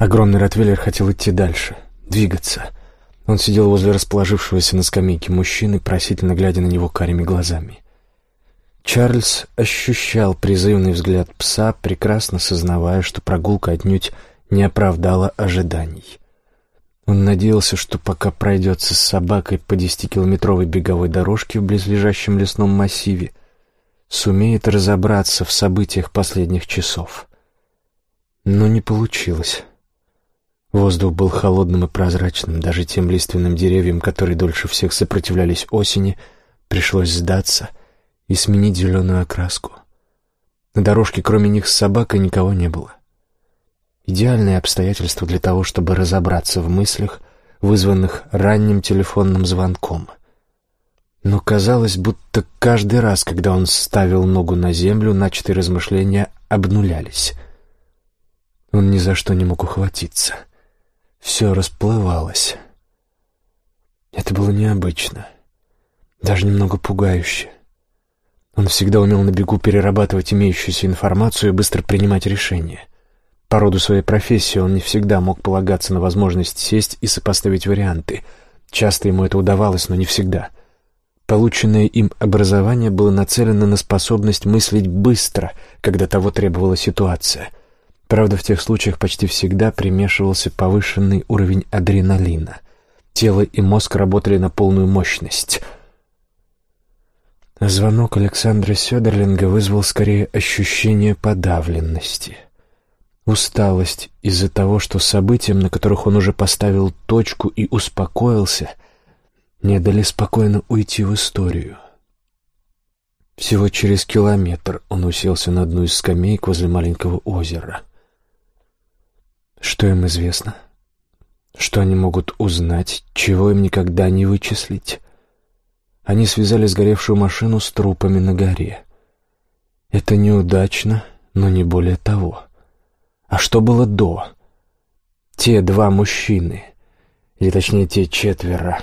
Огромный ротвейлер хотел идти дальше, двигаться. Он сидел возле расположившегося на скамейке мужчины, просительно глядя на него карими глазами. Чарльз ощущал призывный взгляд пса, прекрасно сознавая, что прогулка отнюдь не оправдала ожиданий. Он надеялся, что пока пройдется с собакой по десятикилометровой беговой дорожке в близлежащем лесном массиве, сумеет разобраться в событиях последних часов. Но не получилось. Воздух был холодным и прозрачным, даже тем лиственным деревьям, которые дольше всех сопротивлялись осени, пришлось сдаться и сменить зеленую окраску. На дорожке кроме них с собакой никого не было. Идеальное обстоятельство для того, чтобы разобраться в мыслях, вызванных ранним телефонным звонком. Но казалось, будто каждый раз, когда он ставил ногу на землю, начатые размышления обнулялись. Он ни за что не мог ухватиться — все расплывалось. Это было необычно, даже немного пугающе. Он всегда умел на бегу перерабатывать имеющуюся информацию и быстро принимать решения. По роду своей профессии он не всегда мог полагаться на возможность сесть и сопоставить варианты. Часто ему это удавалось, но не всегда. Полученное им образование было нацелено на способность мыслить быстро, когда того требовала ситуация — Правда, в тех случаях почти всегда примешивался повышенный уровень адреналина. Тело и мозг работали на полную мощность. Звонок Александра Сёдерлинга вызвал скорее ощущение подавленности. Усталость из-за того, что событиям, на которых он уже поставил точку и успокоился, не дали спокойно уйти в историю. Всего через километр он уселся на одну из скамеек возле маленького озера — что им известно? Что они могут узнать, чего им никогда не вычислить? Они связали сгоревшую машину с трупами на горе. Это неудачно, но не более того. А что было до? Те два мужчины, или точнее те четверо,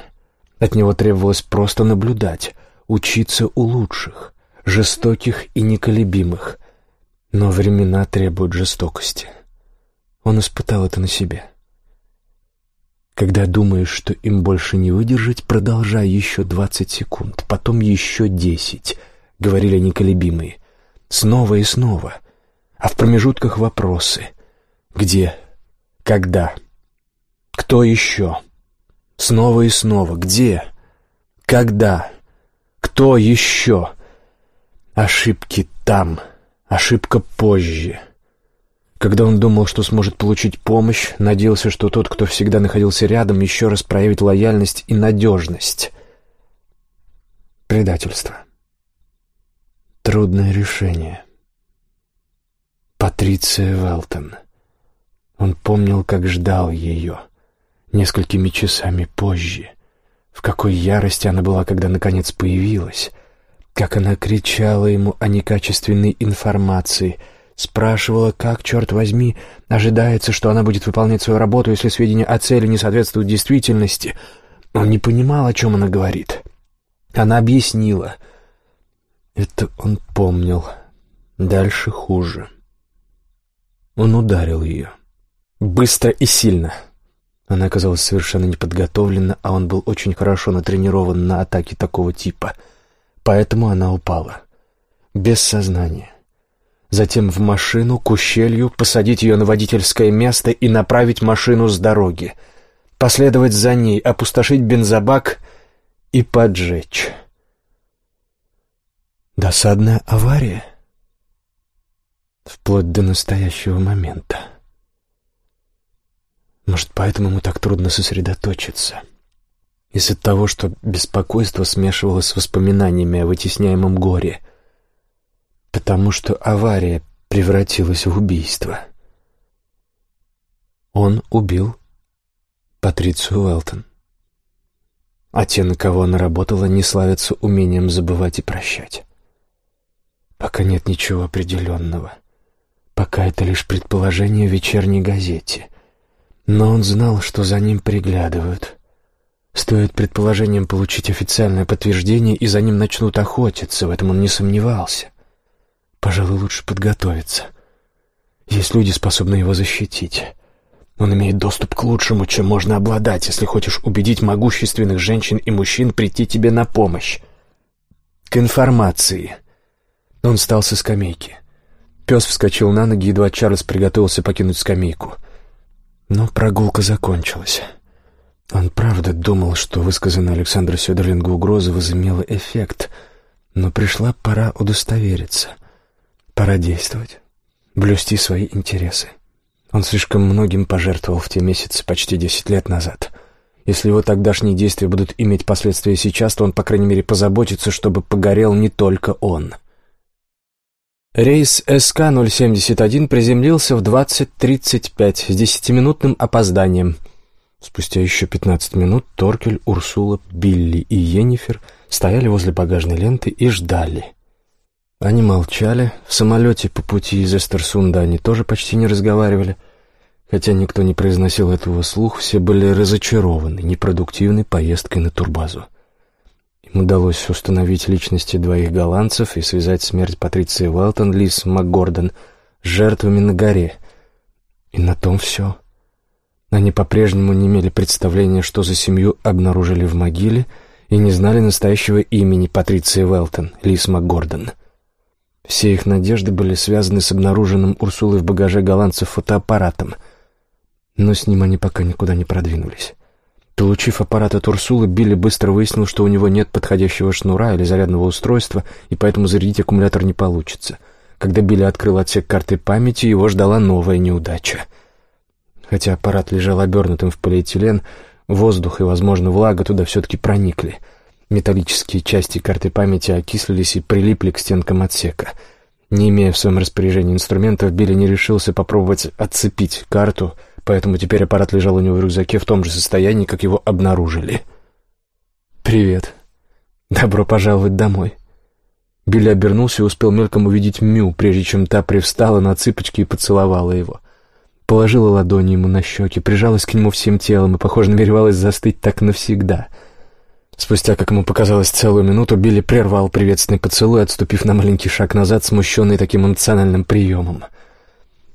от него требовалось просто наблюдать, учиться у лучших, жестоких и неколебимых. Но времена требуют жестокости. Он испытал это на себе. Когда думаешь, что им больше не выдержать, продолжай еще двадцать секунд, потом еще десять, — говорили неколебимые. Снова и снова. А в промежутках вопросы. Где? Когда? Кто еще? Снова и снова. Где? Когда? Кто еще? Ошибки там. Ошибка позже. Когда он думал, что сможет получить помощь, надеялся, что тот, кто всегда находился рядом, еще раз проявит лояльность и надежность. Предательство. Трудное решение. Патриция Велтон. Он помнил, как ждал ее. Несколькими часами позже. В какой ярости она была, когда наконец появилась. Как она кричала ему о некачественной информации — Спрашивала, как, черт возьми, ожидается, что она будет выполнять свою работу, если сведения о цели не соответствуют действительности. Он не понимал, о чем она говорит. Она объяснила. Это он помнил. Дальше хуже. Он ударил ее. Быстро и сильно. Она оказалась совершенно неподготовлена, а он был очень хорошо натренирован на атаке такого типа. Поэтому она упала. Без сознания затем в машину к ущелью, посадить ее на водительское место и направить машину с дороги, последовать за ней, опустошить бензобак и поджечь. Досадная авария. Вплоть до настоящего момента. Может, поэтому ему так трудно сосредоточиться. Из-за того, что беспокойство смешивалось с воспоминаниями о вытесняемом горе — потому что авария превратилась в убийство. Он убил Патрицию Уэлтон. А те, на кого она работала, не славятся умением забывать и прощать. Пока нет ничего определенного. Пока это лишь предположение в вечерней газете. Но он знал, что за ним приглядывают. Стоит предположением получить официальное подтверждение, и за ним начнут охотиться, в этом он не сомневался. Пожалуй, лучше подготовиться. Есть люди, способные его защитить. Он имеет доступ к лучшему, чем можно обладать, если хочешь убедить могущественных женщин и мужчин прийти тебе на помощь. К информации. Он встал со скамейки. Пес вскочил на ноги, едва Чарльз приготовился покинуть скамейку. Но прогулка закончилась. Он правда думал, что высказанная Александру Сёдерлингу угроза возымела эффект, но пришла пора удостовериться. Пора действовать, блюсти свои интересы. Он слишком многим пожертвовал в те месяцы почти десять лет назад. Если его тогдашние действия будут иметь последствия сейчас, то он, по крайней мере, позаботится, чтобы погорел не только он. Рейс СК-071 приземлился в 20.35 с десятиминутным опозданием — Спустя еще пятнадцать минут Торкель, Урсула, Билли и Йеннифер стояли возле багажной ленты и ждали. Они молчали. В самолете по пути из Эстерсунда они тоже почти не разговаривали. Хотя никто не произносил этого слух, все были разочарованы непродуктивной поездкой на турбазу. Им удалось установить личности двоих голландцев и связать смерть Патриции Уэлтон, Лис МакГордон с жертвами на горе. И на том все. Они по-прежнему не имели представления, что за семью обнаружили в могиле, и не знали настоящего имени Патриции Велтон, Лис МакГордон. Все их надежды были связаны с обнаруженным Урсулой в багаже голландцев фотоаппаратом, но с ним они пока никуда не продвинулись. Получив аппарат от Урсулы, Билли быстро выяснил, что у него нет подходящего шнура или зарядного устройства, и поэтому зарядить аккумулятор не получится. Когда Билли открыл отсек карты памяти, его ждала новая неудача — Хотя аппарат лежал обернутым в полиэтилен, воздух и, возможно, влага туда все-таки проникли. Металлические части карты памяти окислились и прилипли к стенкам отсека. Не имея в своем распоряжении инструментов, Билли не решился попробовать отцепить карту, поэтому теперь аппарат лежал у него в рюкзаке в том же состоянии, как его обнаружили. «Привет. Добро пожаловать домой». Билли обернулся и успел мельком увидеть Мю, прежде чем та привстала на цыпочки и поцеловала его положила ладони ему на щеки, прижалась к нему всем телом и, похоже, намеревалась застыть так навсегда. Спустя, как ему показалось, целую минуту Билли прервал приветственный поцелуй, отступив на маленький шаг назад, смущенный таким эмоциональным приемом.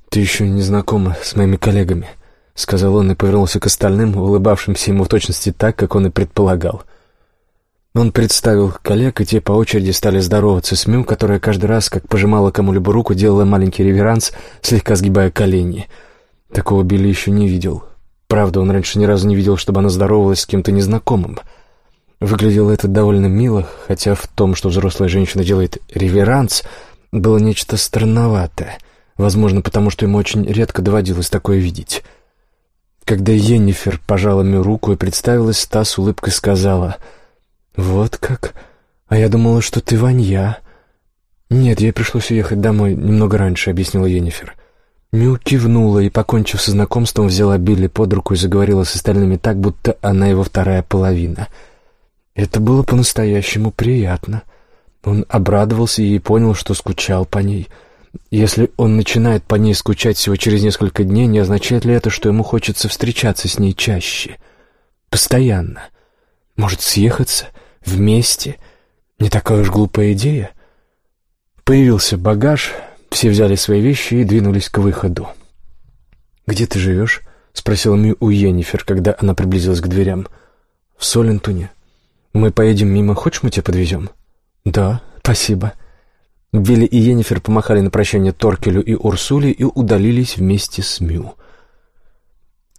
«Ты еще не знакома с моими коллегами», — сказал он и повернулся к остальным, улыбавшимся ему в точности так, как он и предполагал. Он представил коллег, и те по очереди стали здороваться с Мю, которая каждый раз, как пожимала кому-либо руку, делала маленький реверанс, слегка сгибая колени — Такого Билли еще не видел. Правда, он раньше ни разу не видел, чтобы она здоровалась с кем-то незнакомым. Выглядело это довольно мило, хотя в том, что взрослая женщина делает реверанс, было нечто странноватое. Возможно, потому что ему очень редко доводилось такое видеть. Когда Йеннифер пожала мне руку и представилась, та с улыбкой сказала «Вот как? А я думала, что ты Ванья». «Нет, ей пришлось уехать домой немного раньше», — объяснила Йеннифер. Мю кивнула и, покончив со знакомством, взяла Билли под руку и заговорила с остальными так, будто она его вторая половина. Это было по-настоящему приятно. Он обрадовался и понял, что скучал по ней. Если он начинает по ней скучать всего через несколько дней, не означает ли это, что ему хочется встречаться с ней чаще? Постоянно. Может, съехаться? Вместе? Не такая уж глупая идея? Появился багаж — все взяли свои вещи и двинулись к выходу. «Где ты живешь?» — спросила Мю у Йеннифер, когда она приблизилась к дверям. «В Солентуне. Мы поедем мимо. Хочешь, мы тебя подвезем?» «Да, спасибо». Билли и Йеннифер помахали на прощание Торкелю и Урсуле и удалились вместе с Мю.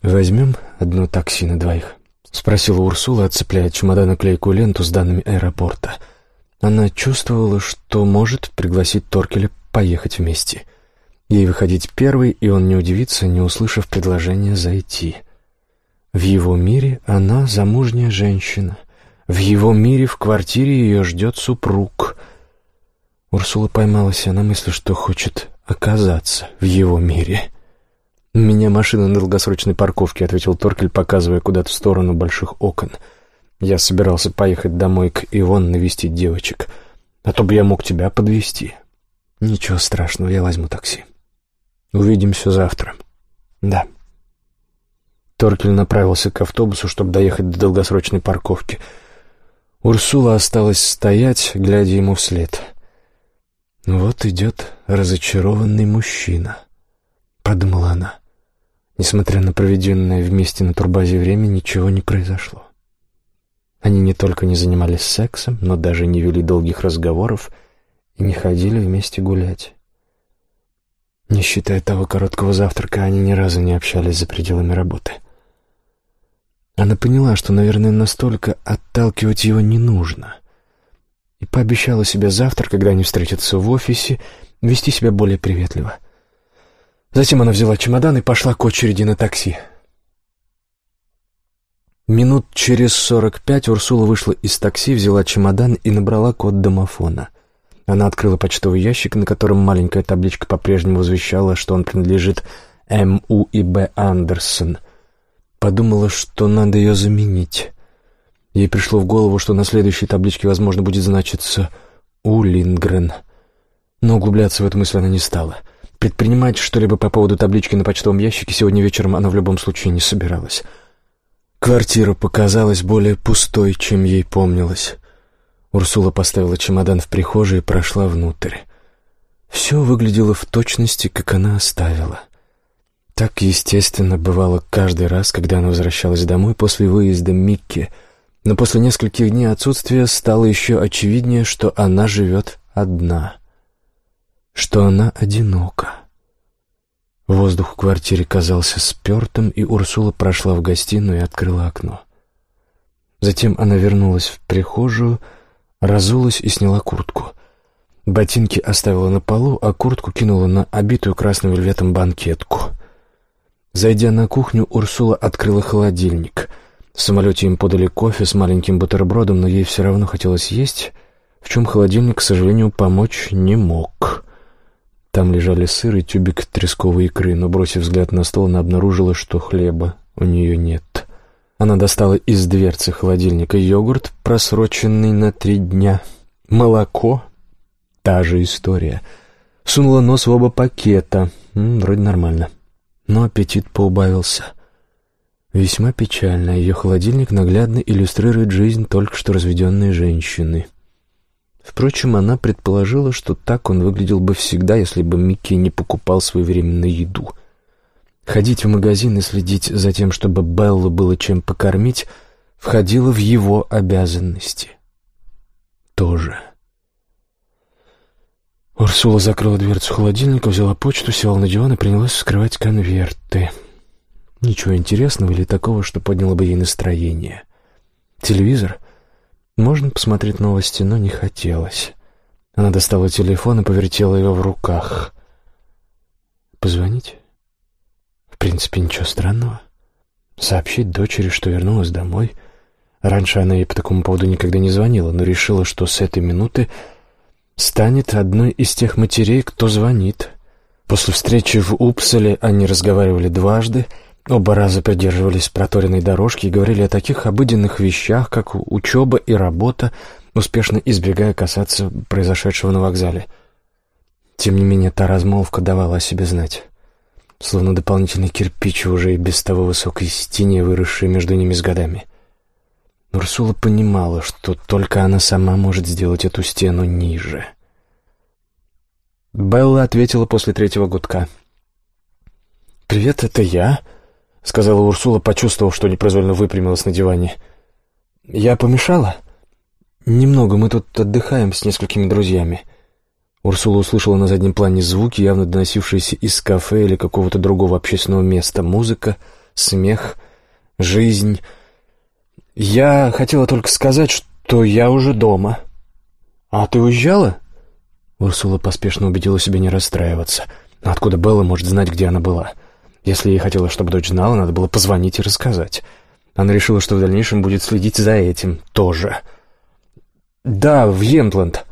«Возьмем одно такси на двоих?» — спросила Урсула, отцепляя чемодан и клейкую ленту с данными аэропорта. Она чувствовала, что может пригласить Торкеля поехать вместе. Ей выходить первой, и он не удивится, не услышав предложения зайти. В его мире она замужняя женщина. В его мире в квартире ее ждет супруг. Урсула поймала себя на мысли, что хочет оказаться в его мире. «У меня машина на долгосрочной парковке», — ответил Торкель, показывая куда-то в сторону больших окон. «Я собирался поехать домой к Ивон навестить девочек, а то бы я мог тебя подвести. «Ничего страшного, я возьму такси. Увидимся завтра». «Да». Торкель направился к автобусу, чтобы доехать до долгосрочной парковки. Урсула осталась стоять, глядя ему вслед. «Вот идет разочарованный мужчина», — подумала она. Несмотря на проведенное вместе на турбазе время, ничего не произошло. Они не только не занимались сексом, но даже не вели долгих разговоров и не ходили вместе гулять. Не считая того короткого завтрака, они ни разу не общались за пределами работы. Она поняла, что, наверное, настолько отталкивать его не нужно, и пообещала себе завтра, когда они встретятся в офисе, вести себя более приветливо. Затем она взяла чемодан и пошла к очереди на такси. Минут через сорок пять Урсула вышла из такси, взяла чемодан и набрала код домофона. Она открыла почтовый ящик, на котором маленькая табличка по-прежнему возвещала, что он принадлежит М.У. и Б. Андерсон. Подумала, что надо ее заменить. Ей пришло в голову, что на следующей табличке, возможно, будет значиться «У. Линдгрен». Но углубляться в эту мысль она не стала. Предпринимать что-либо по поводу таблички на почтовом ящике сегодня вечером она в любом случае не собиралась. Квартира показалась более пустой, чем ей помнилось. Урсула поставила чемодан в прихожей и прошла внутрь. Все выглядело в точности, как она оставила. Так, естественно, бывало каждый раз, когда она возвращалась домой после выезда Микки, но после нескольких дней отсутствия стало еще очевиднее, что она живет одна, что она одинока. Воздух в квартире казался спертым, и Урсула прошла в гостиную и открыла окно. Затем она вернулась в прихожую, разулась и сняла куртку. Ботинки оставила на полу, а куртку кинула на обитую красным вельветом банкетку. Зайдя на кухню, Урсула открыла холодильник. В самолете им подали кофе с маленьким бутербродом, но ей все равно хотелось есть, в чем холодильник, к сожалению, помочь не мог. Там лежали сыр и тюбик тресковой икры, но, бросив взгляд на стол, она обнаружила, что хлеба у нее нет. Она достала из дверцы холодильника йогурт, просроченный на три дня. Молоко — та же история. Сунула нос в оба пакета. М, вроде нормально. Но аппетит поубавился. Весьма печально. Ее холодильник наглядно иллюстрирует жизнь только что разведенной женщины. Впрочем, она предположила, что так он выглядел бы всегда, если бы Микки не покупал своевременно еду. Ходить в магазин и следить за тем, чтобы Беллу было чем покормить, входило в его обязанности. Тоже. Урсула закрыла дверцу холодильника, взяла почту, села на диван и принялась вскрывать конверты. Ничего интересного или такого, что подняло бы ей настроение. Телевизор — можно посмотреть новости, но не хотелось. Она достала телефон и повертела его в руках. Позвонить? В принципе, ничего странного. Сообщить дочери, что вернулась домой. Раньше она ей по такому поводу никогда не звонила, но решила, что с этой минуты станет одной из тех матерей, кто звонит. После встречи в Упселе они разговаривали дважды — Оба раза придерживались проторенной дорожки и говорили о таких обыденных вещах, как учеба и работа, успешно избегая касаться произошедшего на вокзале. Тем не менее, та размолвка давала о себе знать. Словно дополнительный кирпич уже и без того высокой стене, выросшей между ними с годами. Урсула понимала, что только она сама может сделать эту стену ниже. Белла ответила после третьего гудка. «Привет, это я», — сказала Урсула, почувствовав, что непроизвольно выпрямилась на диване. «Я помешала?» «Немного, мы тут отдыхаем с несколькими друзьями». Урсула услышала на заднем плане звуки, явно доносившиеся из кафе или какого-то другого общественного места. Музыка, смех, жизнь. «Я хотела только сказать, что я уже дома». «А ты уезжала?» Урсула поспешно убедила себя не расстраиваться. Но откуда Белла может знать, где она была?» Если ей хотелось, чтобы дочь знала, надо было позвонить и рассказать. Она решила, что в дальнейшем будет следить за этим тоже. «Да, в Йемтланд.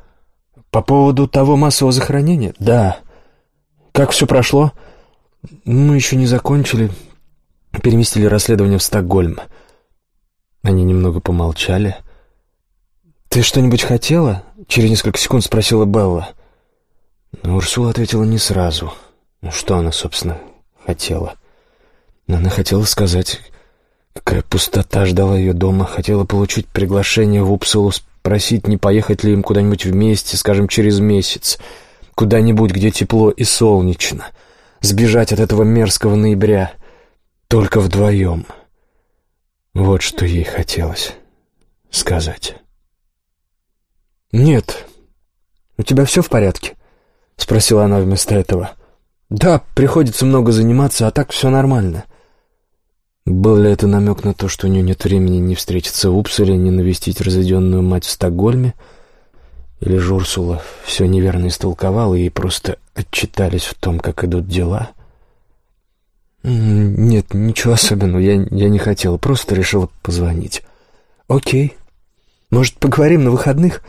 По поводу того массового захоронения? Да. Как все прошло?» «Мы еще не закончили. Переместили расследование в Стокгольм». Они немного помолчали. «Ты что-нибудь хотела?» — через несколько секунд спросила Белла. Но Урсула ответила не сразу. Ну что она, собственно, хотела. Она хотела сказать, какая пустота ждала ее дома, хотела получить приглашение в Упсалу, спросить, не поехать ли им куда-нибудь вместе, скажем, через месяц, куда-нибудь, где тепло и солнечно, сбежать от этого мерзкого ноября. только вдвоем. Вот что ей хотелось сказать. «Нет. У тебя все в порядке?» — спросила она вместо этого. «Да, приходится много заниматься, а так все нормально». Был ли это намек на то, что у нее нет времени ни встретиться в Упселе, ни навестить разведенную мать в Стокгольме? Или же Урсула все неверно истолковала и просто отчитались в том, как идут дела? «Нет, ничего особенного, я, я не хотела, просто решила позвонить». «Окей. Может, поговорим на выходных?»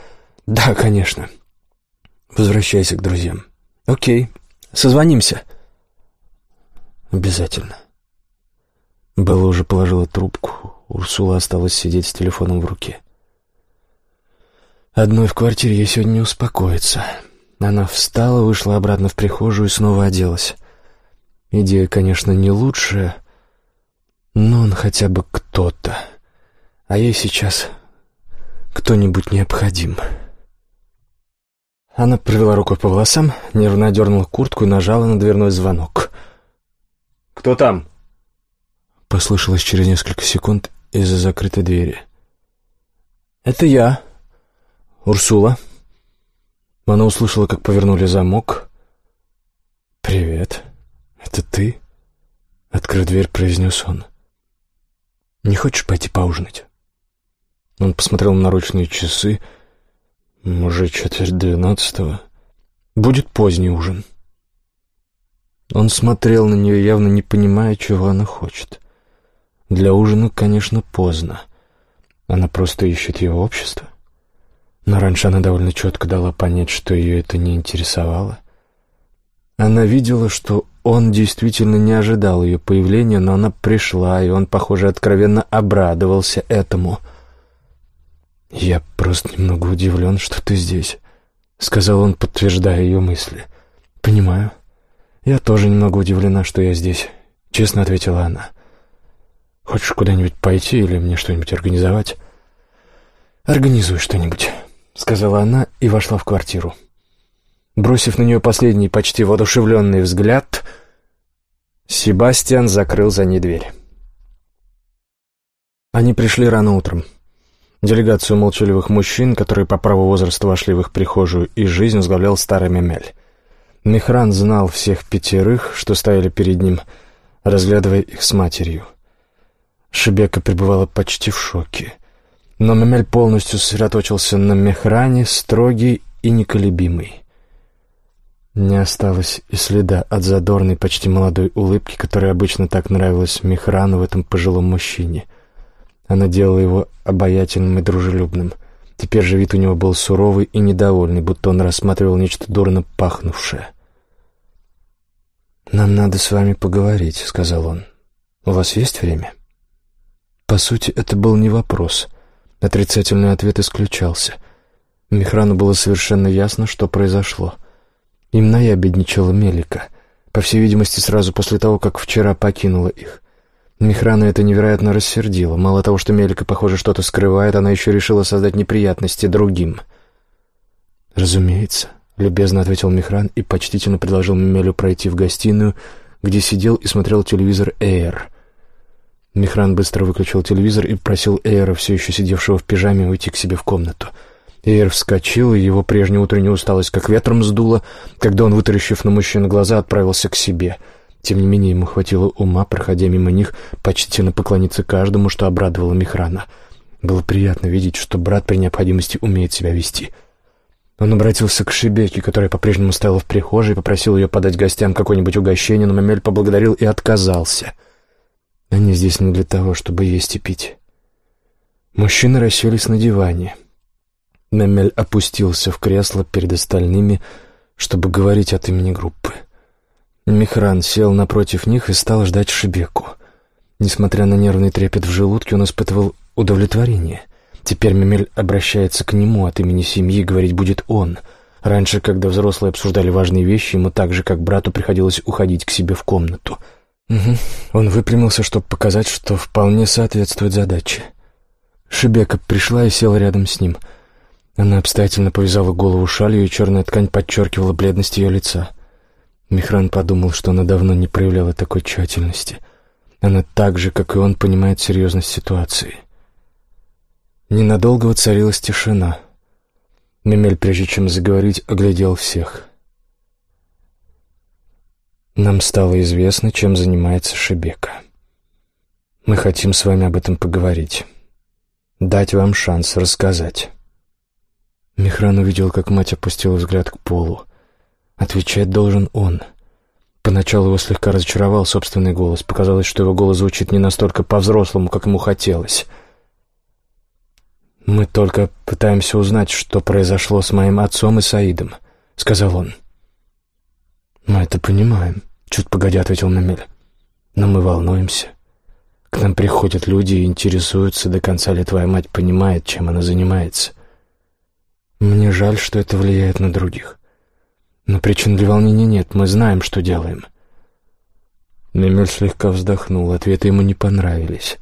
«Да, конечно». «Возвращайся к друзьям». «Окей. Созвонимся». «Обязательно». Белла уже положила трубку. Урсула осталась сидеть с телефоном в руке. Одной в квартире ей сегодня не успокоиться. Она встала, вышла обратно в прихожую и снова оделась. Идея, конечно, не лучшая, но он хотя бы кто-то. А ей сейчас кто-нибудь необходим. Она провела рукой по волосам, нервно одернула куртку и нажала на дверной звонок. «Кто там?» Послышалось через несколько секунд из-за закрытой двери. «Это я, Урсула». Она услышала, как повернули замок. «Привет. Это ты?» Открыв дверь, произнес он. «Не хочешь пойти поужинать?» Он посмотрел на наручные часы. «Уже четверть двенадцатого. Будет поздний ужин». Он смотрел на нее, явно не понимая, чего она хочет. Для ужина, конечно, поздно. Она просто ищет его общество. Но раньше она довольно четко дала понять, что ее это не интересовало. Она видела, что он действительно не ожидал ее появления, но она пришла, и он, похоже, откровенно обрадовался этому. «Я просто немного удивлен, что ты здесь», — сказал он, подтверждая ее мысли. «Понимаю. Я тоже немного удивлена, что я здесь», — честно ответила она. Хочешь куда-нибудь пойти или мне что-нибудь организовать?» «Организуй что-нибудь», — сказала она и вошла в квартиру. Бросив на нее последний, почти воодушевленный взгляд, Себастьян закрыл за ней дверь. Они пришли рано утром. Делегацию молчаливых мужчин, которые по праву возраста вошли в их прихожую, и жизнь возглавлял старый Мемель. Мехран знал всех пятерых, что стояли перед ним, разглядывая их с матерью. Шебека пребывала почти в шоке. Но Мемель полностью сосредоточился на Мехране, строгий и неколебимый. Не осталось и следа от задорной, почти молодой улыбки, которая обычно так нравилась Мехрану в этом пожилом мужчине. Она делала его обаятельным и дружелюбным. Теперь же вид у него был суровый и недовольный, будто он рассматривал нечто дурно пахнувшее. «Нам надо с вами поговорить», — сказал он. «У вас есть время?» По сути, это был не вопрос. Отрицательный ответ исключался. Михрану было совершенно ясно, что произошло. Им наябедничала Мелика, по всей видимости, сразу после того, как вчера покинула их. Михрана это невероятно рассердило. Мало того, что Мелика, похоже, что-то скрывает, она еще решила создать неприятности другим. «Разумеется», — любезно ответил Михран и почтительно предложил Мемелю пройти в гостиную, где сидел и смотрел телевизор «Эйр». Михран быстро выключил телевизор и просил Эйра, все еще сидевшего в пижаме, уйти к себе в комнату. Эйр вскочил, и его прежняя утренняя усталость как ветром сдуло, когда он, вытаращив на мужчину глаза, отправился к себе. Тем не менее, ему хватило ума, проходя мимо них, почтительно поклониться каждому, что обрадовало Михрана. Было приятно видеть, что брат при необходимости умеет себя вести. Он обратился к Шибеке, которая по-прежнему стояла в прихожей, попросил ее подать гостям какое-нибудь угощение, но Мамель поблагодарил и отказался — они здесь не для того, чтобы есть и пить. Мужчины расселись на диване. Мемель опустился в кресло перед остальными, чтобы говорить от имени группы. Михран сел напротив них и стал ждать Шебеку. Несмотря на нервный трепет в желудке, он испытывал удовлетворение. Теперь Мемель обращается к нему от имени семьи, говорить будет он. Раньше, когда взрослые обсуждали важные вещи, ему так же, как брату, приходилось уходить к себе в комнату — Угу. Он выпрямился, чтобы показать, что вполне соответствует задаче. Шебека пришла и села рядом с ним. Она обстоятельно повязала голову шалью, и черная ткань подчеркивала бледность ее лица. Михран подумал, что она давно не проявляла такой тщательности. Она так же, как и он, понимает серьезность ситуации. Ненадолго воцарилась тишина. Мемель, прежде чем заговорить, оглядел всех. «Нам стало известно, чем занимается Шебека. Мы хотим с вами об этом поговорить. Дать вам шанс рассказать». Михран увидел, как мать опустила взгляд к полу. Отвечать должен он — Поначалу его слегка разочаровал собственный голос. Показалось, что его голос звучит не настолько по-взрослому, как ему хотелось. «Мы только пытаемся узнать, что произошло с моим отцом и Саидом», — сказал он. «Мы это понимаем», — чуть погодя ответил Намель. «Но мы волнуемся. К нам приходят люди и интересуются, до конца ли твоя мать понимает, чем она занимается. Мне жаль, что это влияет на других. Но причин для волнения нет, мы знаем, что делаем. Мемель слегка вздохнул, ответы ему не понравились.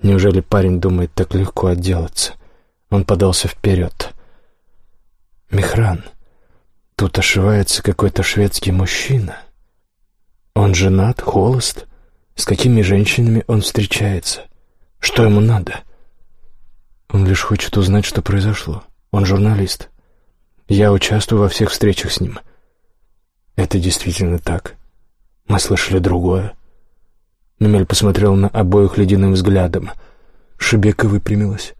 Неужели парень думает так легко отделаться? Он подался вперед. «Михран, тут ошивается какой-то шведский мужчина. Он женат, холост. С какими женщинами он встречается? Что ему надо?» Он лишь хочет узнать, что произошло. Он журналист. Я участвую во всех встречах с ним. Это действительно так. Мы слышали другое. Мемель посмотрел на обоих ледяным взглядом. Шебека выпрямилась.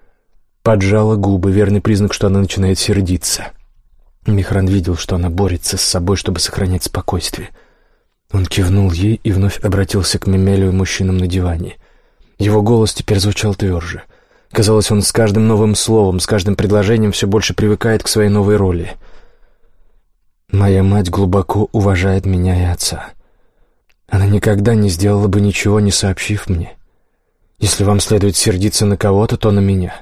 Поджала губы, верный признак, что она начинает сердиться. Михран видел, что она борется с собой, чтобы сохранять спокойствие. Он кивнул ей и вновь обратился к Мемелю и мужчинам на диване. Его голос теперь звучал тверже. Казалось, он с каждым новым словом, с каждым предложением все больше привыкает к своей новой роли. «Моя мать глубоко уважает меня и отца. Она никогда не сделала бы ничего, не сообщив мне. Если вам следует сердиться на кого-то, то на меня».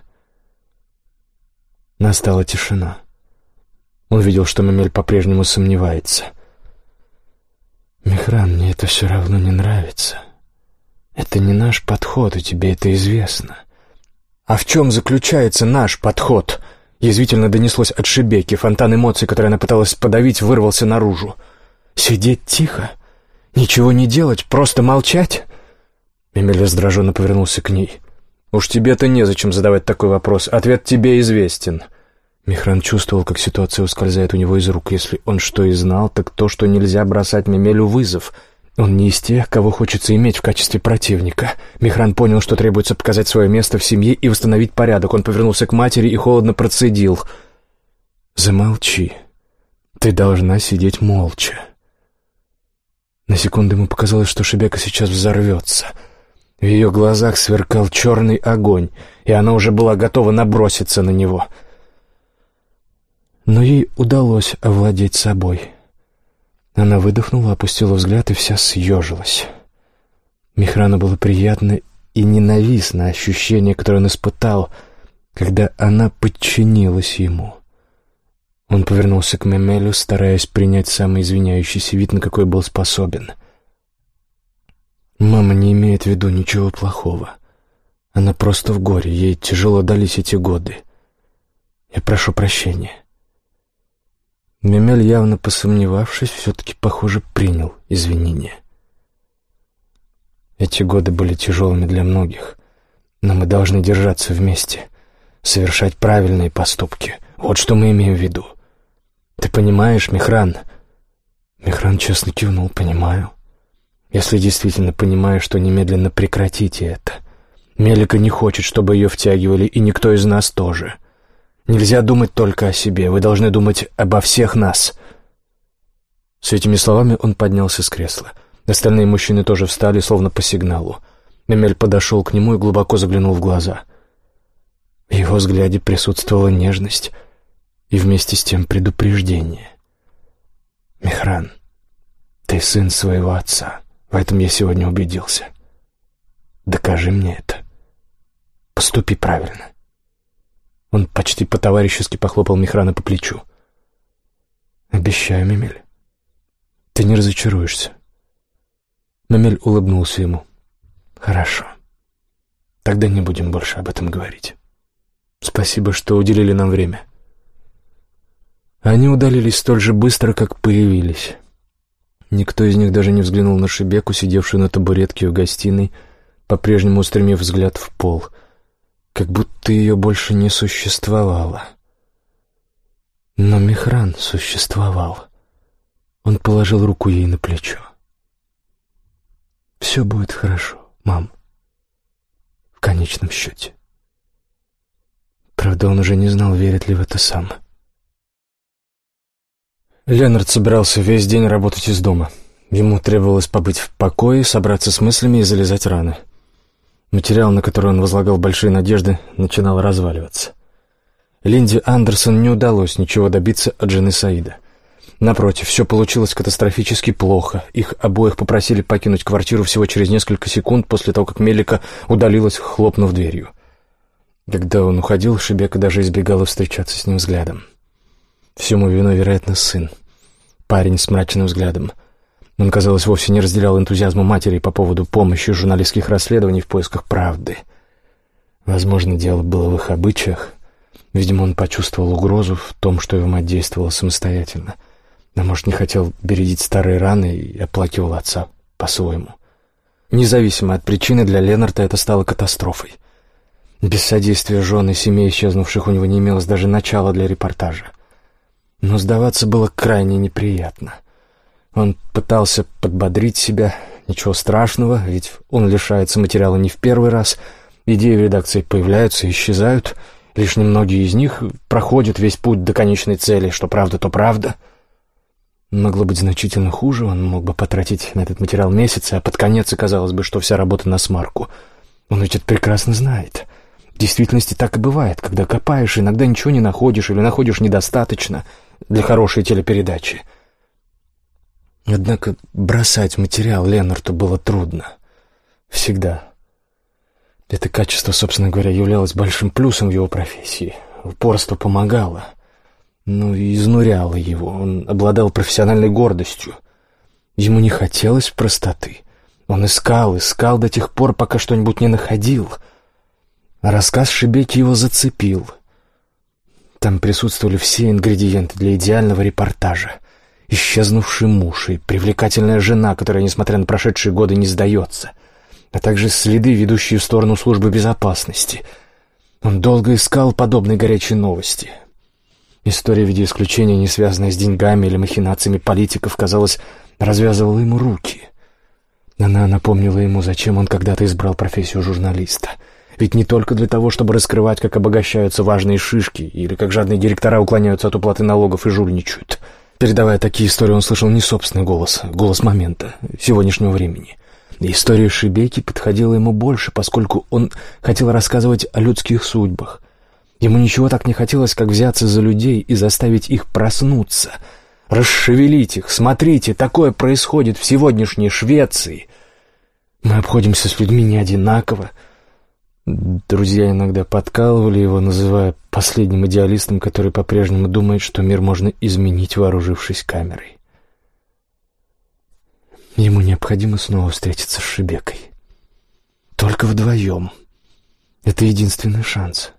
Настала тишина. Он видел, что Мамель по-прежнему сомневается. «Мехран, мне это все равно не нравится. Это не наш подход, и тебе это известно». «А в чем заключается наш подход?» Язвительно донеслось от Шебеки. Фонтан эмоций, который она пыталась подавить, вырвался наружу. «Сидеть тихо? Ничего не делать? Просто молчать?» Эмиль раздраженно повернулся к ней. «Уж тебе-то незачем задавать такой вопрос. Ответ тебе известен». Михран чувствовал, как ситуация ускользает у него из рук. Если он что и знал, так то, что нельзя бросать Мемелю вызов — он не из тех, кого хочется иметь в качестве противника. Михран понял, что требуется показать свое место в семье и восстановить порядок. Он повернулся к матери и холодно процедил. «Замолчи. Ты должна сидеть молча». На секунду ему показалось, что Шебека сейчас взорвется. В ее глазах сверкал черный огонь, и она уже была готова наброситься на него. Но ей удалось овладеть собой. Она выдохнула, опустила взгляд и вся съежилась. Михрану было приятно и ненавистно ощущение, которое он испытал, когда она подчинилась ему. Он повернулся к Мемелю, стараясь принять самый извиняющийся вид, на какой был способен. «Мама не имеет в виду ничего плохого. Она просто в горе, ей тяжело дались эти годы. Я прошу прощения». Мемель, явно посомневавшись, все-таки, похоже, принял извинения. Эти годы были тяжелыми для многих, но мы должны держаться вместе, совершать правильные поступки. Вот что мы имеем в виду. Ты понимаешь, Михран? Михран честно кивнул, понимаю. Если действительно понимаешь, что немедленно прекратите это. Мелика не хочет, чтобы ее втягивали, и никто из нас тоже. — Нельзя думать только о себе, вы должны думать обо всех нас». С этими словами он поднялся с кресла. Остальные мужчины тоже встали, словно по сигналу. Мемель подошел к нему и глубоко заглянул в глаза. В его взгляде присутствовала нежность и вместе с тем предупреждение. «Мехран, ты сын своего отца, в этом я сегодня убедился. Докажи мне это. Поступи правильно». Он почти по-товарищески похлопал Михрана по плечу. «Обещаю, Мемель, ты не разочаруешься». Мемель улыбнулся ему. «Хорошо. Тогда не будем больше об этом говорить. Спасибо, что уделили нам время». Они удалились столь же быстро, как появились. Никто из них даже не взглянул на Шебеку, сидевшую на табуретке в гостиной, по-прежнему устремив взгляд в пол, как будто ее больше не существовало. Но Мехран существовал. Он положил руку ей на плечо. «Все будет хорошо, мам. В конечном счете». Правда, он уже не знал, верит ли в это сам. Ленард собирался весь день работать из дома. Ему требовалось побыть в покое, собраться с мыслями и залезать раны. Материал, на который он возлагал большие надежды, начинал разваливаться. Линде Андерсон не удалось ничего добиться от жены Саида. Напротив, все получилось катастрофически плохо. Их обоих попросили покинуть квартиру всего через несколько секунд после того, как Мелика удалилась, хлопнув дверью. Когда он уходил, Шебека даже избегала встречаться с ним взглядом. Всему виной, вероятно, сын. Парень с мрачным взглядом. Он, казалось, вовсе не разделял энтузиазма матери по поводу помощи журналистских расследований в поисках правды. Возможно, дело было в их обычаях. Видимо, он почувствовал угрозу в том, что его мать действовала самостоятельно. А может, не хотел бередить старые раны и оплакивал отца по-своему. Независимо от причины, для Ленарта это стало катастрофой. Без содействия жены семей исчезнувших у него не имелось даже начала для репортажа. Но сдаваться было крайне неприятно. Он пытался подбодрить себя. Ничего страшного, ведь он лишается материала не в первый раз. Идеи в редакции появляются и исчезают. Лишь немногие из них проходят весь путь до конечной цели. Что правда, то правда. Могло быть значительно хуже. Он мог бы потратить на этот материал месяцы, а под конец оказалось бы, что вся работа на смарку. Он ведь это прекрасно знает. В действительности так и бывает, когда копаешь, иногда ничего не находишь или находишь недостаточно — для хорошей телепередачи. Однако бросать материал Ленарту было трудно. Всегда. Это качество, собственно говоря, являлось большим плюсом в его профессии. Упорство помогало, но и изнуряло его. Он обладал профессиональной гордостью. Ему не хотелось простоты. Он искал, искал до тех пор, пока что-нибудь не находил. рассказ Шебеки его зацепил — там присутствовали все ингредиенты для идеального репортажа. Исчезнувший муж и привлекательная жена, которая, несмотря на прошедшие годы, не сдается, а также следы, ведущие в сторону службы безопасности. Он долго искал подобные горячие новости. История в виде исключения, не связанная с деньгами или махинациями политиков, казалось, развязывала ему руки. Она напомнила ему, зачем он когда-то избрал профессию журналиста — ведь не только для того, чтобы раскрывать, как обогащаются важные шишки, или как жадные директора уклоняются от уплаты налогов и жульничают. Передавая такие истории, он слышал не собственный голос, а голос момента, сегодняшнего времени. история Шибеки подходила ему больше, поскольку он хотел рассказывать о людских судьбах. Ему ничего так не хотелось, как взяться за людей и заставить их проснуться, расшевелить их. Смотрите, такое происходит в сегодняшней Швеции. Мы обходимся с людьми не одинаково, Друзья иногда подкалывали его, называя последним идеалистом, который по-прежнему думает, что мир можно изменить, вооружившись камерой. Ему необходимо снова встретиться с Шебекой. Только вдвоем. Это единственный шанс.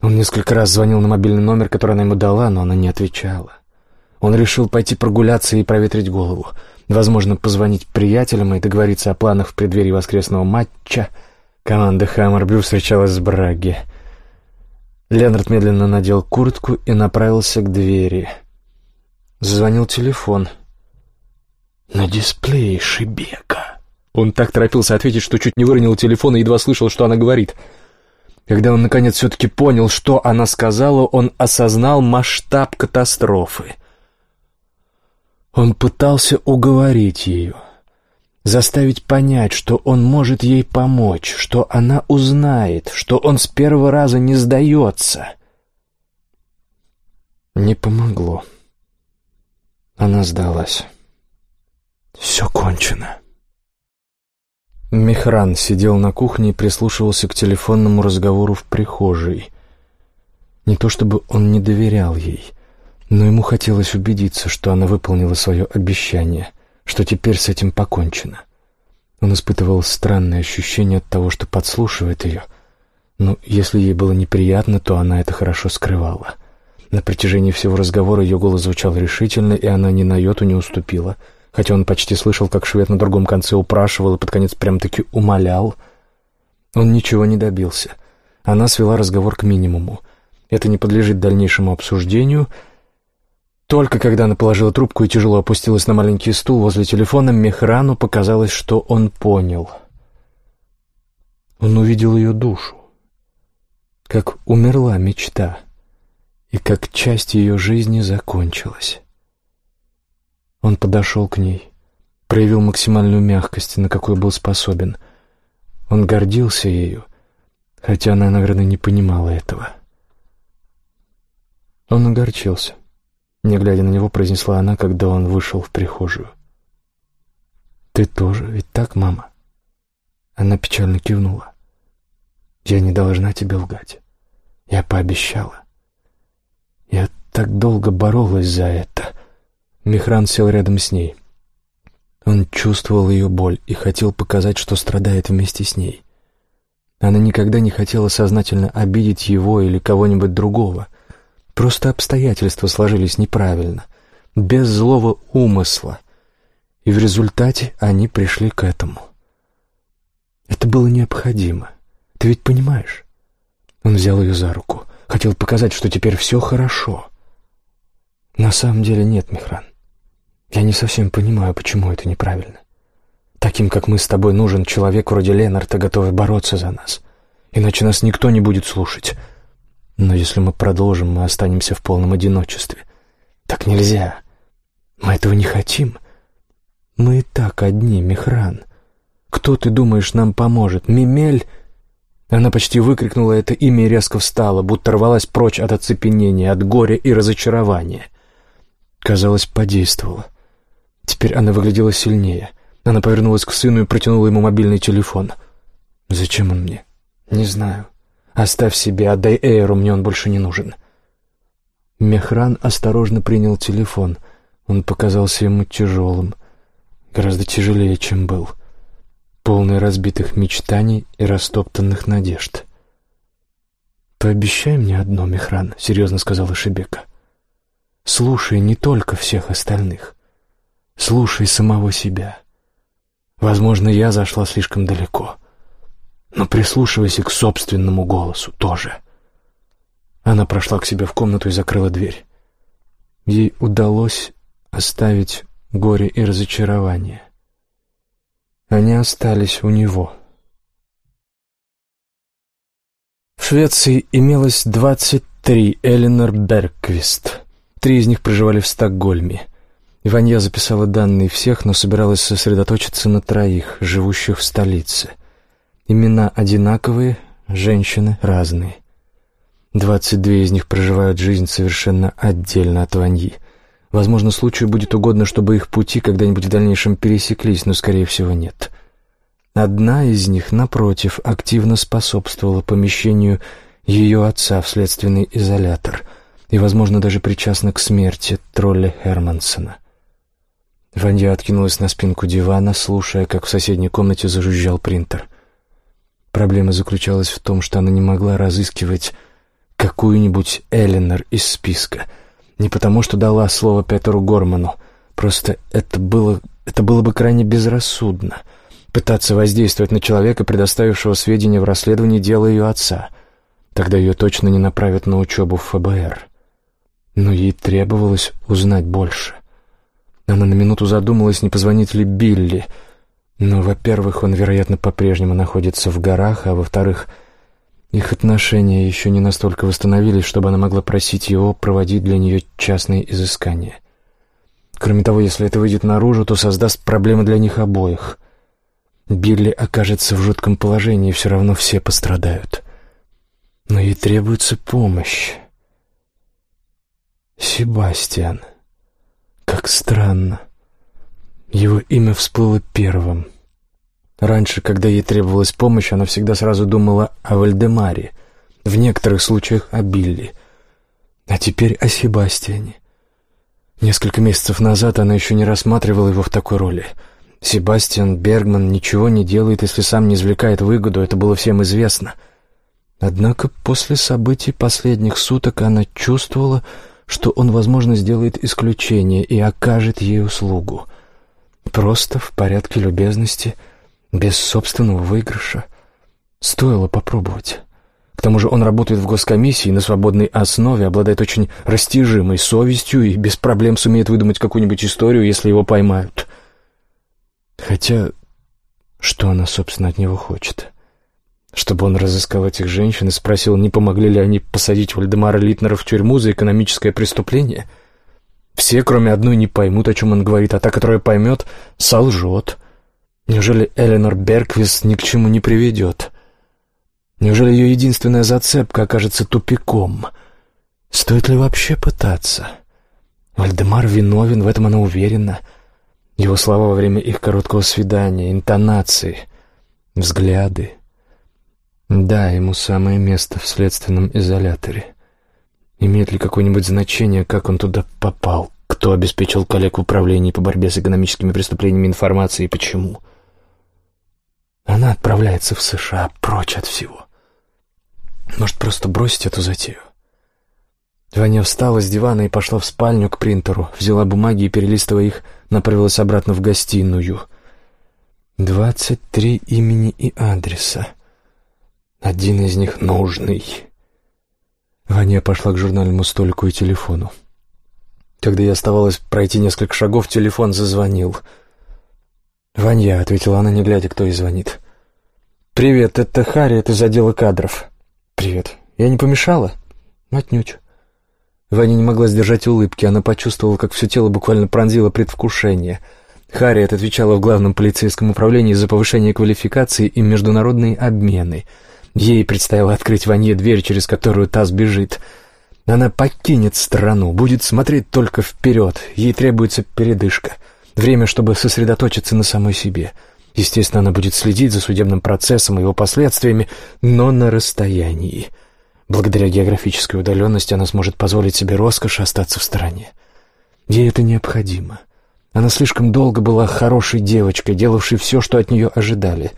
Он несколько раз звонил на мобильный номер, который она ему дала, но она не отвечала. Он решил пойти прогуляться и проветрить голову. Возможно, позвонить приятелям и договориться о планах в преддверии воскресного матча — Команда Хаммербю встречалась с Браги. Ленард медленно надел куртку и направился к двери. Зазвонил телефон. На дисплее Шибека. Он так торопился ответить, что чуть не выронил телефон и едва слышал, что она говорит. Когда он, наконец, все-таки понял, что она сказала, он осознал масштаб катастрофы. Он пытался уговорить ее — заставить понять, что он может ей помочь, что она узнает, что он с первого раза не сдается. Не помогло. Она сдалась. Все кончено. Мехран сидел на кухне и прислушивался к телефонному разговору в прихожей. Не то чтобы он не доверял ей, но ему хотелось убедиться, что она выполнила свое обещание — что теперь с этим покончено. Он испытывал странное ощущение от того, что подслушивает ее. Но если ей было неприятно, то она это хорошо скрывала. На протяжении всего разговора ее голос звучал решительно, и она ни на йоту не уступила хотя он почти слышал, как швед на другом конце упрашивал и под конец прям-таки умолял. Он ничего не добился. Она свела разговор к минимуму. Это не подлежит дальнейшему обсуждению. Только когда она положила трубку и тяжело опустилась на маленький стул возле телефона, Мехрану показалось, что он понял. Он увидел ее душу, как умерла мечта, и как часть ее жизни закончилась. Он подошел к ней, проявил максимальную мягкость, на какую был способен. Он гордился ею, хотя она, наверное, не понимала этого. Он огорчился. Не глядя на него, произнесла она, когда он вышел в прихожую. «Ты тоже, ведь так, мама?» Она печально кивнула. «Я не должна тебе лгать. Я пообещала. Я так долго боролась за это». Михран сел рядом с ней. Он чувствовал ее боль и хотел показать, что страдает вместе с ней. Она никогда не хотела сознательно обидеть его или кого-нибудь другого — Просто обстоятельства сложились неправильно, без злого умысла, и в результате они пришли к этому. Это было необходимо. Ты ведь понимаешь? Он взял ее за руку, хотел показать, что теперь все хорошо. На самом деле нет, Михран. Я не совсем понимаю, почему это неправильно. Таким, как мы с тобой, нужен человек вроде Ленарта, готовый бороться за нас. Иначе нас никто не будет слушать. Но если мы продолжим, мы останемся в полном одиночестве. Так нельзя. Мы этого не хотим. Мы и так одни, Мехран. Кто, ты думаешь, нам поможет? Мимель?» Она почти выкрикнула это имя и резко встала, будто рвалась прочь от оцепенения, от горя и разочарования. Казалось, подействовала. Теперь она выглядела сильнее. Она повернулась к сыну и протянула ему мобильный телефон. «Зачем он мне?» «Не знаю. Оставь себе, отдай Эйру, мне он больше не нужен». Мехран осторожно принял телефон. Он показался ему тяжелым, гораздо тяжелее, чем был, полный разбитых мечтаний и растоптанных надежд. «Пообещай мне одно, Мехран», — серьезно сказала Шебека. «Слушай не только всех остальных. Слушай самого себя. Возможно, я зашла слишком далеко» но прислушивайся к собственному голосу тоже. Она прошла к себе в комнату и закрыла дверь. Ей удалось оставить горе и разочарование. Они остались у него. В Швеции имелось двадцать три Эленор Берквист. Три из них проживали в Стокгольме. Иванья записала данные всех, но собиралась сосредоточиться на троих, живущих в столице — Имена одинаковые, женщины разные. Двадцать две из них проживают жизнь совершенно отдельно от Ваньи. Возможно, случаю будет угодно, чтобы их пути когда-нибудь в дальнейшем пересеклись, но, скорее всего, нет. Одна из них, напротив, активно способствовала помещению ее отца в следственный изолятор и, возможно, даже причастна к смерти тролля Хермансона. Ванья откинулась на спинку дивана, слушая, как в соседней комнате зажужжал принтер — Проблема заключалась в том, что она не могла разыскивать какую-нибудь Эленор из списка. Не потому, что дала слово Петеру Горману. Просто это было, это было бы крайне безрассудно. Пытаться воздействовать на человека, предоставившего сведения в расследовании дела ее отца. Тогда ее точно не направят на учебу в ФБР. Но ей требовалось узнать больше. Она на минуту задумалась, не позвонить ли Билли — но, во-первых, он, вероятно, по-прежнему находится в горах, а во-вторых, их отношения еще не настолько восстановились, чтобы она могла просить его проводить для нее частные изыскания. Кроме того, если это выйдет наружу, то создаст проблемы для них обоих. Билли окажется в жутком положении, и все равно все пострадают. Но ей требуется помощь. Себастьян. Как странно. Его имя всплыло первым. Раньше, когда ей требовалась помощь, она всегда сразу думала о Вальдемаре, в некоторых случаях о Билли. А теперь о Себастьяне. Несколько месяцев назад она еще не рассматривала его в такой роли. Себастьян Бергман ничего не делает, если сам не извлекает выгоду, это было всем известно. Однако после событий последних суток она чувствовала, что он, возможно, сделает исключение и окажет ей услугу — Просто в порядке любезности, без собственного выигрыша. Стоило попробовать. К тому же он работает в госкомиссии на свободной основе, обладает очень растяжимой совестью и без проблем сумеет выдумать какую-нибудь историю, если его поймают. Хотя, что она, собственно, от него хочет? Чтобы он разыскал этих женщин и спросил, не помогли ли они посадить Вальдемара Литнера в тюрьму за экономическое преступление? Все, кроме одной, не поймут, о чем он говорит, а та, которая поймет, солжет. Неужели Эленор Берквис ни к чему не приведет? Неужели ее единственная зацепка окажется тупиком? Стоит ли вообще пытаться? Вальдемар виновен, в этом она уверена. Его слова во время их короткого свидания, интонации, взгляды. Да, ему самое место в следственном изоляторе. Имеет ли какое-нибудь значение, как он туда попал? Кто обеспечил коллег в управлении по борьбе с экономическими преступлениями информации и почему? Она отправляется в США прочь от всего. Может, просто бросить эту затею? Ваня встала с дивана и пошла в спальню к принтеру, взяла бумаги и, перелистывая их, направилась обратно в гостиную. Двадцать три имени и адреса. Один из них нужный. Ваня пошла к журнальному столику и телефону. Когда ей оставалось пройти несколько шагов, телефон зазвонил. «Ваня», — ответила она, не глядя, кто ей звонит. «Привет, это Харриет из отдела кадров». «Привет. Я не помешала?» «Отнюдь». Ваня не могла сдержать улыбки. Она почувствовала, как все тело буквально пронзило предвкушение. Харриет отвечала в главном полицейском управлении за повышение квалификации и международные обмены. Ей предстояло открыть Ванье дверь, через которую та сбежит. Она покинет страну, будет смотреть только вперед. Ей требуется передышка. Время, чтобы сосредоточиться на самой себе — Естественно, она будет следить за судебным процессом и его последствиями, но на расстоянии. Благодаря географической удаленности она сможет позволить себе роскошь остаться в стороне. Ей это необходимо. Она слишком долго была хорошей девочкой, делавшей все, что от нее ожидали.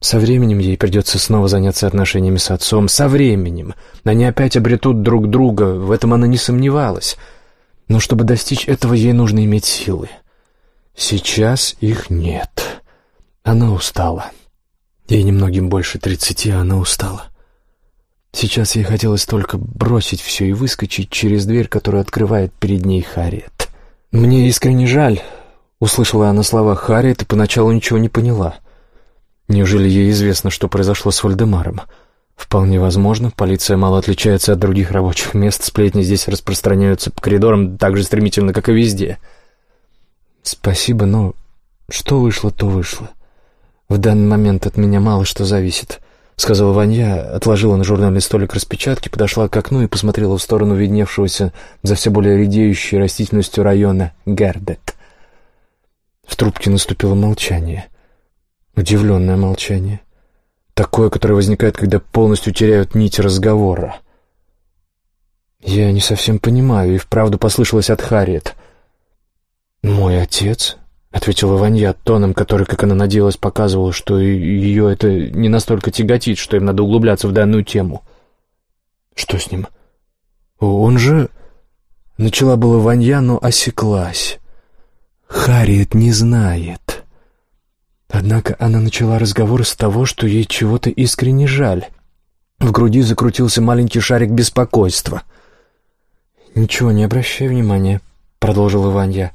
Со временем ей придется снова заняться отношениями с отцом. Со временем. Они опять обретут друг друга, в этом она не сомневалась. Но чтобы достичь этого, ей нужно иметь силы. Сейчас их нет. Она устала. Ей немногим больше тридцати, а она устала. Сейчас ей хотелось только бросить все и выскочить через дверь, которую открывает перед ней Харриет. «Мне искренне жаль», — услышала она слова Харриет и поначалу ничего не поняла. Неужели ей известно, что произошло с Вальдемаром? Вполне возможно, полиция мало отличается от других рабочих мест, сплетни здесь распространяются по коридорам так же стремительно, как и везде. «Спасибо, но что вышло, то вышло». «В данный момент от меня мало что зависит», — сказала Ваня, отложила на журнальный столик распечатки, подошла к окну и посмотрела в сторону видневшегося за все более редеющей растительностью района Гардет. В трубке наступило молчание. Удивленное молчание. Такое, которое возникает, когда полностью теряют нить разговора. «Я не совсем понимаю, и вправду послышалось от Харриет. Мой отец ответила Ванья тоном, который, как она надеялась, показывал, что ее это не настолько тяготит, что им надо углубляться в данную тему. «Что с ним?» «Он же...» Начала было Ванья, но осеклась. «Харриет не знает». Однако она начала разговор с того, что ей чего-то искренне жаль. В груди закрутился маленький шарик беспокойства. «Ничего, не обращай внимания», — продолжила Ванья.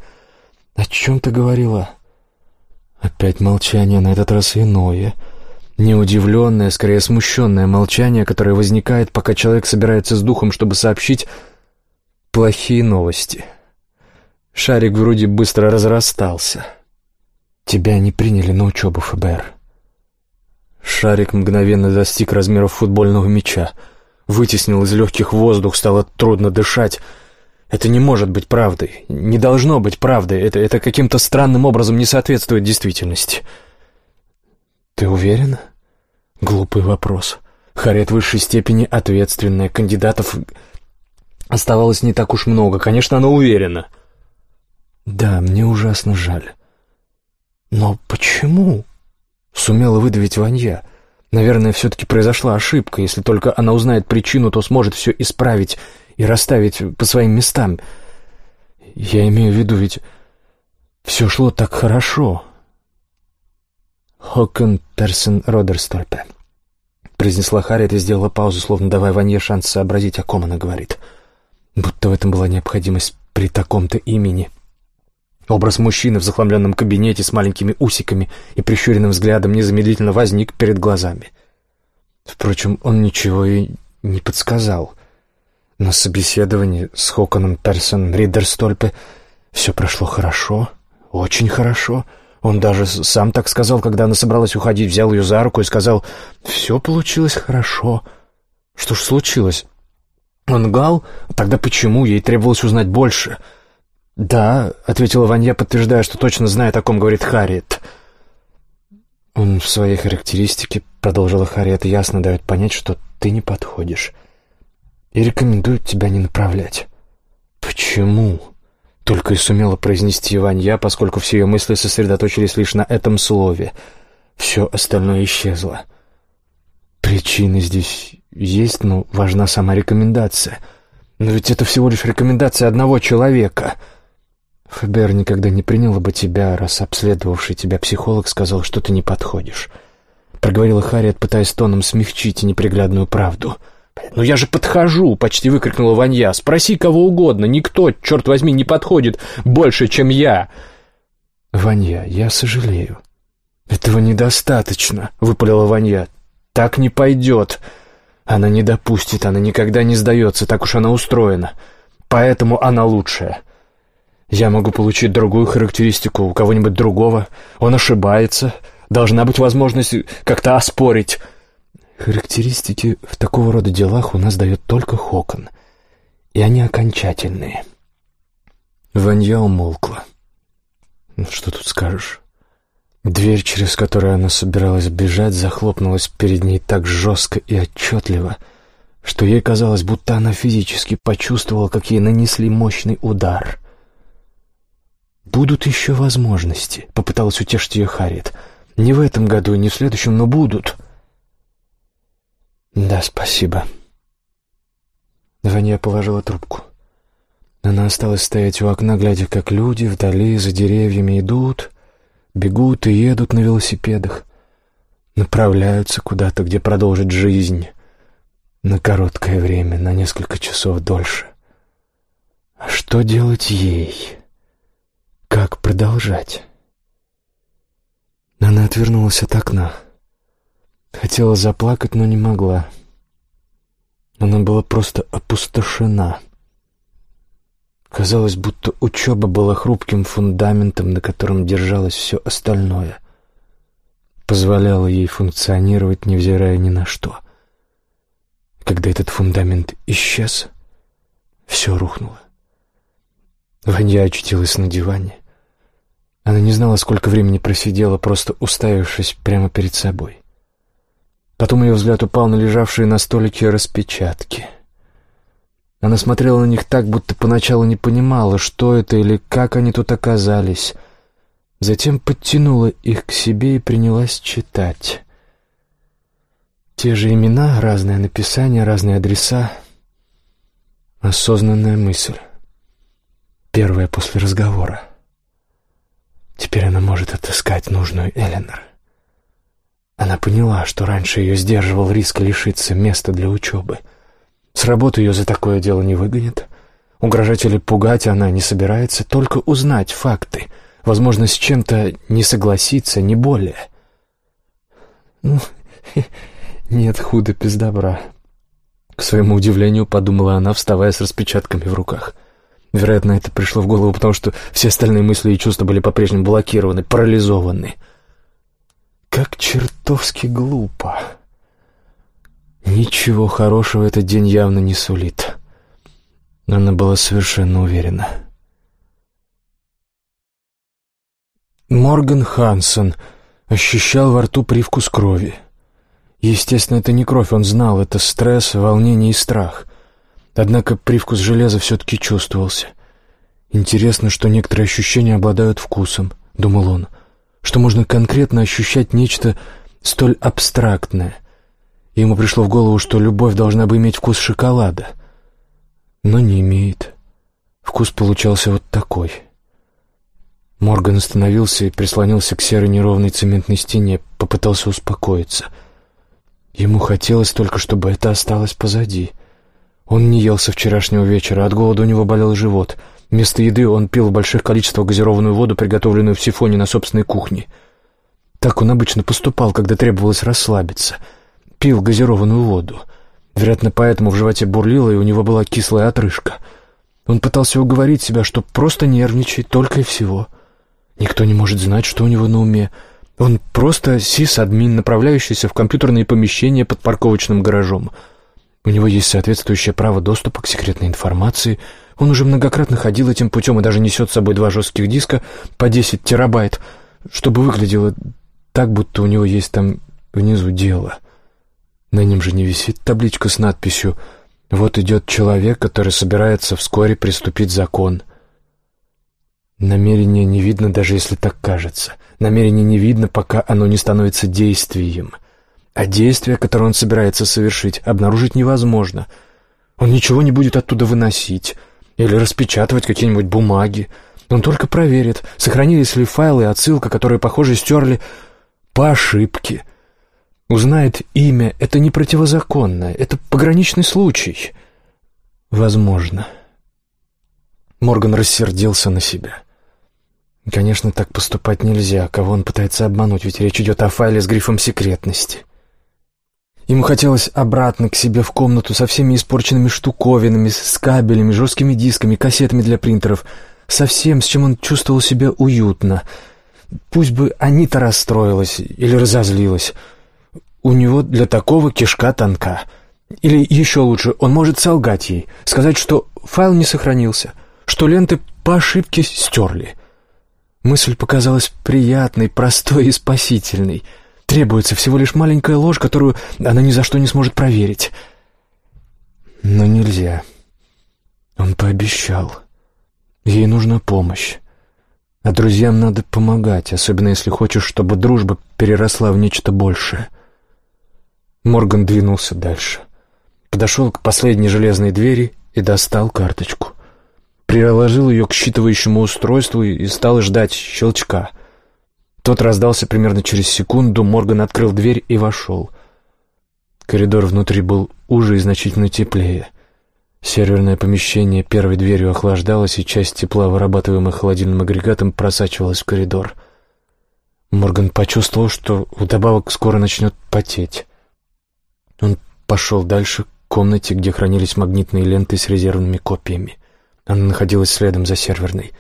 «О чем ты говорила?» Опять молчание, на этот раз иное. Неудивленное, скорее смущенное молчание, которое возникает, пока человек собирается с духом, чтобы сообщить плохие новости. Шарик вроде быстро разрастался. «Тебя не приняли на учебу, ФБР». Шарик мгновенно достиг размеров футбольного мяча. Вытеснил из легких воздух, стало трудно дышать — это не может быть правдой. Не должно быть правдой. Это, это каким-то странным образом не соответствует действительности. Ты уверена? Глупый вопрос. Харриет в высшей степени ответственная. Кандидатов оставалось не так уж много. Конечно, она уверена. Да, мне ужасно жаль. Но почему? Сумела выдавить Ванья. Наверное, все-таки произошла ошибка. Если только она узнает причину, то сможет все исправить и расставить по своим местам. Я имею в виду, ведь Все шло так хорошо. Хокон Персон Родерстольпе произнесла Харриет и сделала паузу, словно давая Ванье шанс сообразить, о ком она говорит. Будто в этом была необходимость при таком-то имени. Образ мужчины в захламленном кабинете с маленькими усиками и прищуренным взглядом незамедлительно возник перед глазами. Впрочем, он ничего и не подсказал. На собеседовании с Хоконом Персон Ридерстольпе все прошло хорошо, очень хорошо — он даже сам так сказал, когда она собралась уходить, взял ее за руку и сказал, «Все получилось хорошо». Что ж случилось? Он гал? Тогда почему? Ей требовалось узнать больше. «Да», — ответила Ванья, подтверждая, что точно знает, о ком говорит Харриет. «Он в своей характеристике, — продолжила Харриет, — ясно дает понять, что ты не подходишь. И рекомендует тебя не направлять». «Почему?» Только и сумела произнести Ванья, поскольку все ее мысли сосредоточились лишь на этом слове. Все остальное исчезло. Причины здесь есть, но важна сама рекомендация. Но ведь это всего лишь рекомендация одного человека. ФБР никогда не приняло бы тебя, раз обследовавший тебя психолог сказал, что ты не подходишь. Проговорила Харриет, пытаясь тоном смягчить неприглядную правду — «Ну я же подхожу!» — почти выкрикнула Ванья. «Спроси кого угодно, никто, черт возьми, не подходит больше, чем я!» «Ванья, я сожалею». «Этого недостаточно», — выпалила Ванья. «Так не пойдет. Она не допустит, она никогда не сдается, так уж она устроена. Поэтому она лучшая. Я могу получить другую характеристику у кого-нибудь другого. Он ошибается. Должна быть возможность как-то оспорить». Характеристики в такого рода делах у нас дает только Хокон, и они окончательные. Ванья умолкла. Ну, что тут скажешь? Дверь, через которую она собиралась бежать, захлопнулась перед ней так жестко и отчетливо, что ей казалось, будто она физически почувствовала, как ей нанесли мощный удар. «Будут еще возможности», — попыталась утешить ее Харриет. «Не в этом году, не в следующем, но будут». «Да, спасибо». Ваня положила трубку. Она осталась стоять у окна, глядя, как люди вдали за деревьями идут, бегут и едут на велосипедах, направляются куда-то, где продолжить жизнь на короткое время, на несколько часов дольше. А что делать ей? Как продолжать? Она отвернулась от окна. Хотела заплакать, но не могла. Она была просто опустошена. Казалось, будто учеба была хрупким фундаментом, на котором держалось все остальное. Позволяла ей функционировать, невзирая ни на что. Когда этот фундамент исчез, все рухнуло. Ванья очутилась на диване. Она не знала, сколько времени просидела, просто уставившись прямо перед собой. Потом ее взгляд упал на лежавшие на столике распечатки. Она смотрела на них так, будто поначалу не понимала, что это или как они тут оказались. Затем подтянула их к себе и принялась читать. Те же имена, разное написание, разные адреса. Осознанная мысль. Первая после разговора. Теперь она может отыскать нужную Эленор. Она поняла, что раньше ее сдерживал риск лишиться места для учебы. С работы ее за такое дело не выгонят. Угрожать или пугать она не собирается, только узнать факты. Возможно, с чем-то не согласиться, не более. Ну, нет худа без добра. К своему удивлению, подумала она, вставая с распечатками в руках. Вероятно, это пришло в голову, потому что все остальные мысли и чувства были по-прежнему блокированы, парализованы. — как чертовски глупо. Ничего хорошего этот день явно не сулит. Она была совершенно уверена. Морган Хансон ощущал во рту привкус крови. Естественно, это не кровь, он знал, это стресс, волнение и страх. Однако привкус железа все-таки чувствовался. Интересно, что некоторые ощущения обладают вкусом, думал он что можно конкретно ощущать нечто столь абстрактное. Ему пришло в голову, что любовь должна бы иметь вкус шоколада. Но не имеет. Вкус получался вот такой. Морган остановился и прислонился к серой неровной цементной стене, попытался успокоиться. Ему хотелось только, чтобы это осталось позади. Он не ел со вчерашнего вечера, от голода у него болел живот. Вместо еды он пил в больших количествах газированную воду, приготовленную в сифоне на собственной кухне. Так он обычно поступал, когда требовалось расслабиться. Пил газированную воду. Вероятно, поэтому в животе бурлило, и у него была кислая отрыжка. Он пытался уговорить себя, что просто нервничает только и всего — Никто не может знать, что у него на уме. Он просто сис-админ, направляющийся в компьютерные помещения под парковочным гаражом. У него есть соответствующее право доступа к секретной информации. Он уже многократно ходил этим путем и даже несет с собой два жестких диска по 10 терабайт, чтобы выглядело так, будто у него есть там внизу дело. На нем же не висит табличка с надписью «Вот идет человек, который собирается вскоре приступить закон». Намерение не видно, даже если так кажется. Намерение не видно, пока оно не становится действием. А действие, которое он собирается совершить, обнаружить невозможно. Он ничего не будет оттуда выносить или распечатывать какие-нибудь бумаги. Он только проверит, сохранились ли файлы и отсылка, которые, похоже, стерли по ошибке. Узнает имя — это не противозаконно, это пограничный случай. Возможно. Морган рассердился на себя. Конечно, так поступать нельзя. Кого он пытается обмануть, ведь речь идет о файле с грифом секретности. Ему хотелось обратно к себе в комнату со всеми испорченными штуковинами, с кабелями, жесткими дисками, кассетами для принтеров, со всем, с чем он чувствовал себя уютно. Пусть бы Анита расстроилась или разозлилась. У него для такого кишка тонка. Или еще лучше, он может солгать ей, сказать, что файл не сохранился, что ленты по ошибке стерли. Мысль показалась приятной, простой и спасительной. Требуется всего лишь маленькая ложь, которую она ни за что не сможет проверить. Но нельзя. Он пообещал. Ей нужна помощь. А друзьям надо помогать, особенно если хочешь, чтобы дружба переросла в нечто большее. Морган двинулся дальше. Подошел к последней железной двери и достал карточку приложил ее к считывающему устройству и стал ждать щелчка. Тот раздался примерно через секунду, Морган открыл дверь и вошел. Коридор внутри был уже и значительно теплее. Серверное помещение первой дверью охлаждалось, и часть тепла, вырабатываемая холодильным агрегатом, просачивалась в коридор. Морган почувствовал, что вдобавок скоро начнет потеть. Он пошел дальше к комнате, где хранились магнитные ленты с резервными копиями. Она находилась следом за серверной.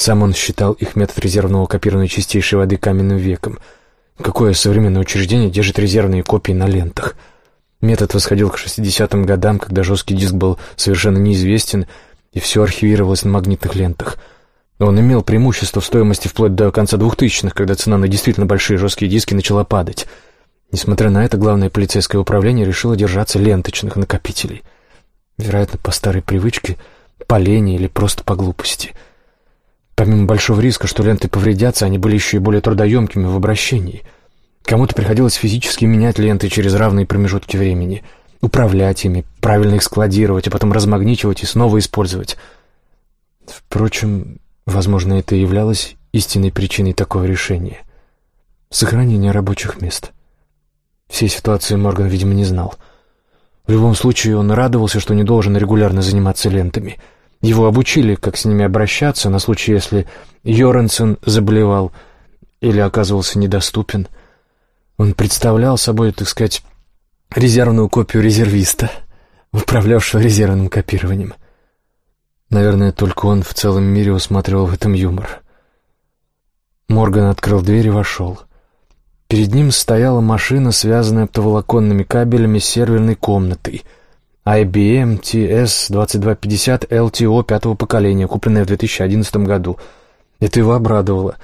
Сам он считал их метод резервного копирования чистейшей воды каменным веком. Какое современное учреждение держит резервные копии на лентах? Метод восходил к 60-м годам, когда жесткий диск был совершенно неизвестен, и все архивировалось на магнитных лентах. Он имел преимущество в стоимости вплоть до конца 2000-х, когда цена на действительно большие жесткие диски начала падать. Несмотря на это, главное полицейское управление решило держаться ленточных накопителей. Вероятно, по старой привычке – по лени или просто по глупости. Помимо большого риска, что ленты повредятся, они были еще и более трудоемкими в обращении. Кому-то приходилось физически менять ленты через равные промежутки времени, управлять ими, правильно их складировать, а потом размагничивать и снова использовать. Впрочем, возможно, это и являлось истинной причиной такого решения. Сохранение рабочих мест. Всей ситуации Морган, видимо, не знал — в любом случае, он радовался, что не должен регулярно заниматься лентами. Его обучили, как с ними обращаться на случай, если Йоренсен заболевал или оказывался недоступен. Он представлял собой, так сказать, резервную копию резервиста, управлявшего резервным копированием. Наверное, только он в целом мире усматривал в этом юмор. Морган открыл дверь и вошел. Перед ним стояла машина, связанная оптоволоконными кабелями с серверной комнатой. IBM TS-2250 LTO пятого поколения, купленная в 2011 году. Это его обрадовало.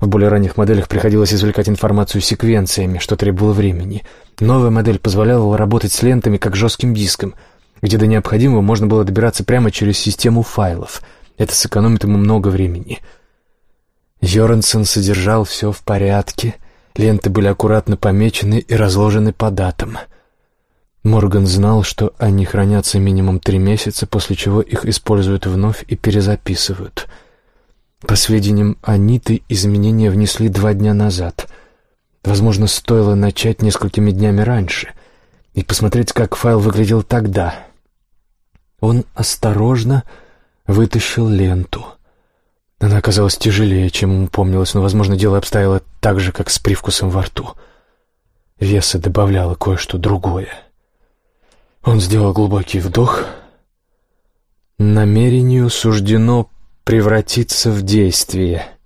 В более ранних моделях приходилось извлекать информацию секвенциями, что требовало времени. Новая модель позволяла работать с лентами как жестким диском, где до необходимого можно было добираться прямо через систему файлов. Это сэкономит ему много времени. Йоренсен содержал все в порядке — Ленты были аккуратно помечены и разложены по датам. Морган знал, что они хранятся минимум три месяца, после чего их используют вновь и перезаписывают. По сведениям Аниты, изменения внесли два дня назад. Возможно, стоило начать несколькими днями раньше и посмотреть, как файл выглядел тогда. Он осторожно вытащил ленту. Она оказалась тяжелее, чем ему помнилось, но, возможно, дело обстояло так же, как с привкусом во рту. Веса добавляло кое-что другое. Он сделал глубокий вдох. Намерению суждено превратиться в действие —